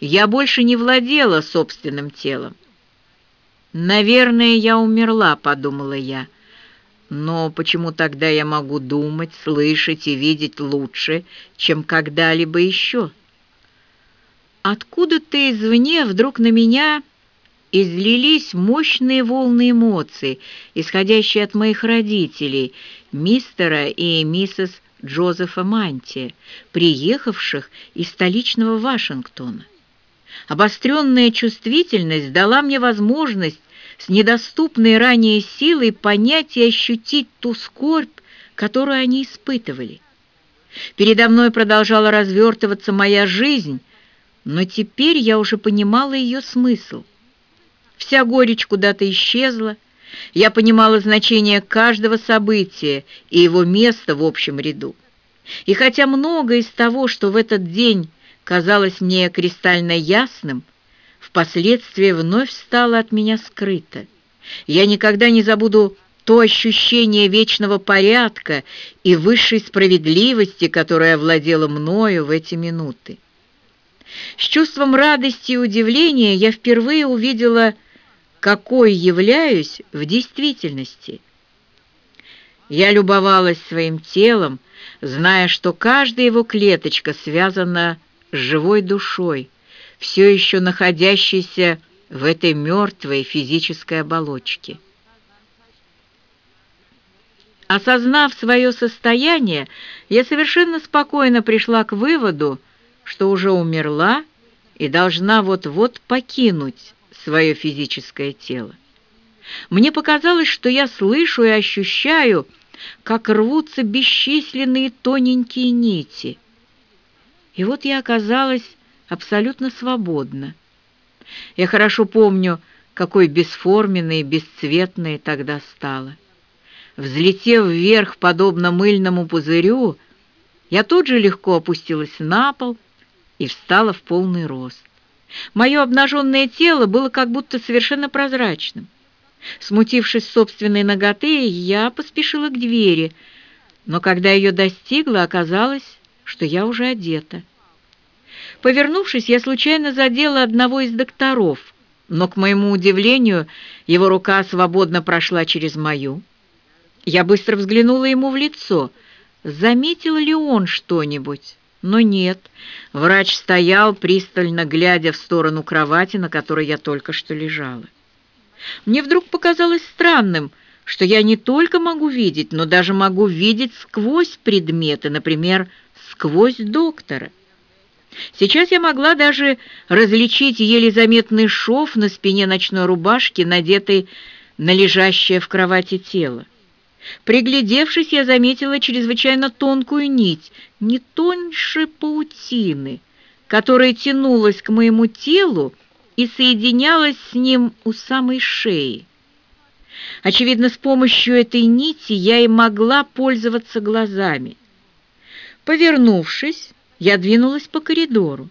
Я больше не владела собственным телом. «Наверное, я умерла», — подумала я. «Но почему тогда я могу думать, слышать и видеть лучше, чем когда-либо еще?» Откуда-то извне вдруг на меня излились мощные волны эмоций, исходящие от моих родителей, мистера и миссис Джозефа Манти, приехавших из столичного Вашингтона. Обостренная чувствительность дала мне возможность с недоступной ранее силой понять и ощутить ту скорбь, которую они испытывали. Передо мной продолжала развертываться моя жизнь, но теперь я уже понимала ее смысл. Вся горечь куда-то исчезла, я понимала значение каждого события и его место в общем ряду. И хотя многое из того, что в этот день казалось мне кристально ясным, впоследствии вновь стало от меня скрыто. Я никогда не забуду то ощущение вечного порядка и высшей справедливости, которое овладело мною в эти минуты. С чувством радости и удивления я впервые увидела какой являюсь в действительности. Я любовалась своим телом, зная, что каждая его клеточка связана с живой душой, все еще находящейся в этой мертвой физической оболочке. Осознав свое состояние, я совершенно спокойно пришла к выводу, что уже умерла и должна вот-вот покинуть свое физическое тело. Мне показалось, что я слышу и ощущаю, как рвутся бесчисленные тоненькие нити. И вот я оказалась абсолютно свободна. Я хорошо помню, какой бесформенной и бесцветной тогда стала. Взлетев вверх, подобно мыльному пузырю, я тут же легко опустилась на пол и встала в полный рост. Мое обнаженное тело было как будто совершенно прозрачным. Смутившись собственной ноготы, я поспешила к двери, но когда ее достигла, оказалось, что я уже одета. Повернувшись, я случайно задела одного из докторов, но, к моему удивлению, его рука свободно прошла через мою. Я быстро взглянула ему в лицо. Заметил ли он что-нибудь? Но нет, врач стоял, пристально глядя в сторону кровати, на которой я только что лежала. Мне вдруг показалось странным, что я не только могу видеть, но даже могу видеть сквозь предметы, например, сквозь доктора. Сейчас я могла даже различить еле заметный шов на спине ночной рубашки, надетой на лежащее в кровати тело. Приглядевшись, я заметила чрезвычайно тонкую нить, не тоньше паутины, которая тянулась к моему телу и соединялась с ним у самой шеи. Очевидно, с помощью этой нити я и могла пользоваться глазами. Повернувшись, я двинулась по коридору.